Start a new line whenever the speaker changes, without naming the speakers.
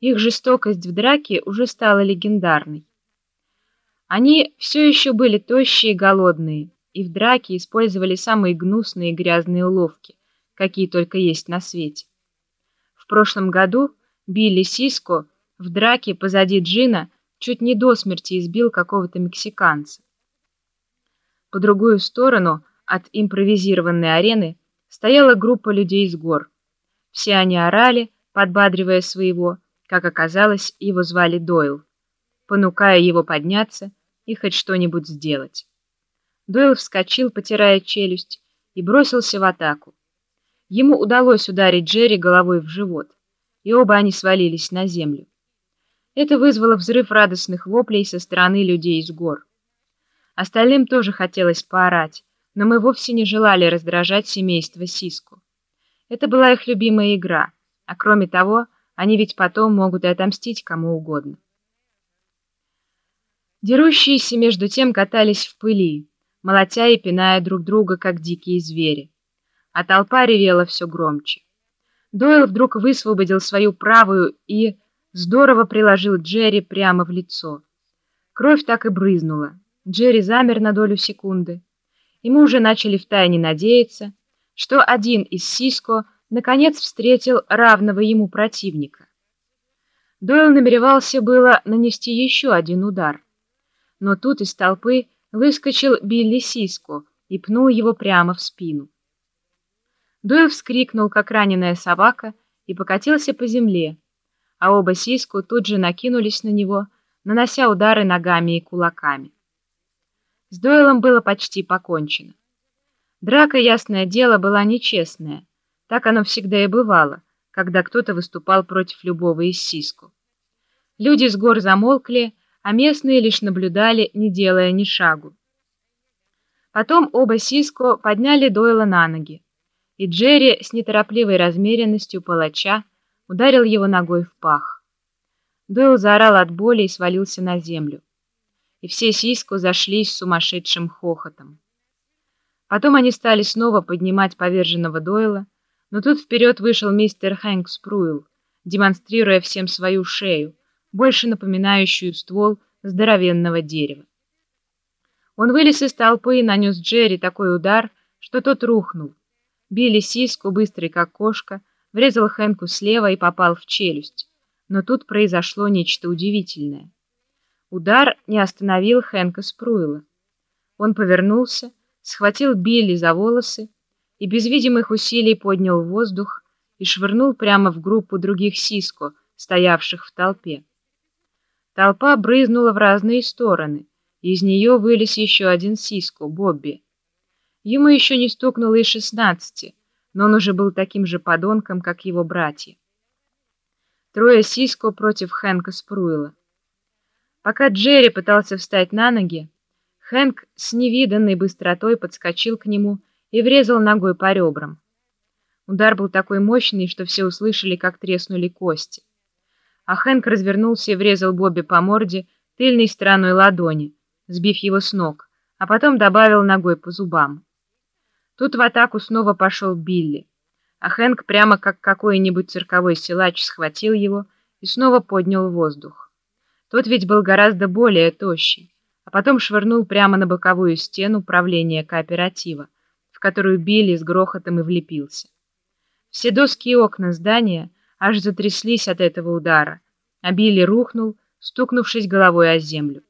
Их жестокость в драке уже стала легендарной. Они все еще были тощие и голодные, и в драке использовали самые гнусные и грязные уловки, какие только есть на свете. В прошлом году Билли Сиско в драке позади Джина чуть не до смерти избил какого-то мексиканца. По другую сторону от импровизированной арены стояла группа людей с гор. Все они орали, подбадривая своего, как оказалось, его звали Дойл, понукая его подняться и хоть что-нибудь сделать. Дойл вскочил, потирая челюсть, и бросился в атаку. Ему удалось ударить Джерри головой в живот, и оба они свалились на землю. Это вызвало взрыв радостных воплей со стороны людей из гор. Остальным тоже хотелось поорать, но мы вовсе не желали раздражать семейство Сиску. Это была их любимая игра, а кроме того, они ведь потом могут и отомстить кому угодно. Дерущиеся между тем катались в пыли, молотя и пиная друг друга, как дикие звери. А толпа ревела все громче. Дойл вдруг высвободил свою правую и здорово приложил Джерри прямо в лицо. Кровь так и брызнула. Джерри замер на долю секунды. И мы уже начали втайне надеяться, что один из Сиско наконец встретил равного ему противника. Дойл намеревался было нанести еще один удар, но тут из толпы выскочил Билли Сиско и пнул его прямо в спину. Дойл вскрикнул, как раненая собака, и покатился по земле, а оба Сиско тут же накинулись на него, нанося удары ногами и кулаками. С Дойлом было почти покончено. Драка, ясное дело, была нечестная, так оно всегда и бывало, когда кто-то выступал против любого из сиску. Люди с гор замолкли, а местные лишь наблюдали, не делая ни шагу. Потом оба сиско подняли Дойла на ноги, и Джерри с неторопливой размеренностью палача ударил его ногой в пах. Дойл заорал от боли и свалился на землю. И все сиску зашлись сумасшедшим хохотом. Потом они стали снова поднимать поверженного Дойла, но тут вперед вышел мистер Хэнк Спруил, демонстрируя всем свою шею, больше напоминающую ствол здоровенного дерева. Он вылез из толпы и нанес Джерри такой удар, что тот рухнул. Билли сиску, быстрый как кошка, врезал Хэнку слева и попал в челюсть. Но тут произошло нечто удивительное. Удар не остановил Хэнка Спруила. Он повернулся, схватил Билли за волосы, и без видимых усилий поднял воздух и швырнул прямо в группу других сиско, стоявших в толпе. Толпа брызнула в разные стороны, и из нее вылез еще один сиско, Бобби. Ему еще не стукнуло и шестнадцати, но он уже был таким же подонком, как его братья. Трое сиско против Хэнка Спруила. Пока Джерри пытался встать на ноги, Хэнк с невиданной быстротой подскочил к нему и врезал ногой по ребрам. Удар был такой мощный, что все услышали, как треснули кости. А Хэнк развернулся и врезал Бобби по морде тыльной стороной ладони, сбив его с ног, а потом добавил ногой по зубам. Тут в атаку снова пошел Билли, а Хэнк прямо как какой-нибудь цирковой силач схватил его и снова поднял воздух. Тот ведь был гораздо более тощий, а потом швырнул прямо на боковую стену правления кооператива, в которую Билли с грохотом и влепился. Все доски и окна здания аж затряслись от этого удара, а Билли рухнул, стукнувшись головой о землю.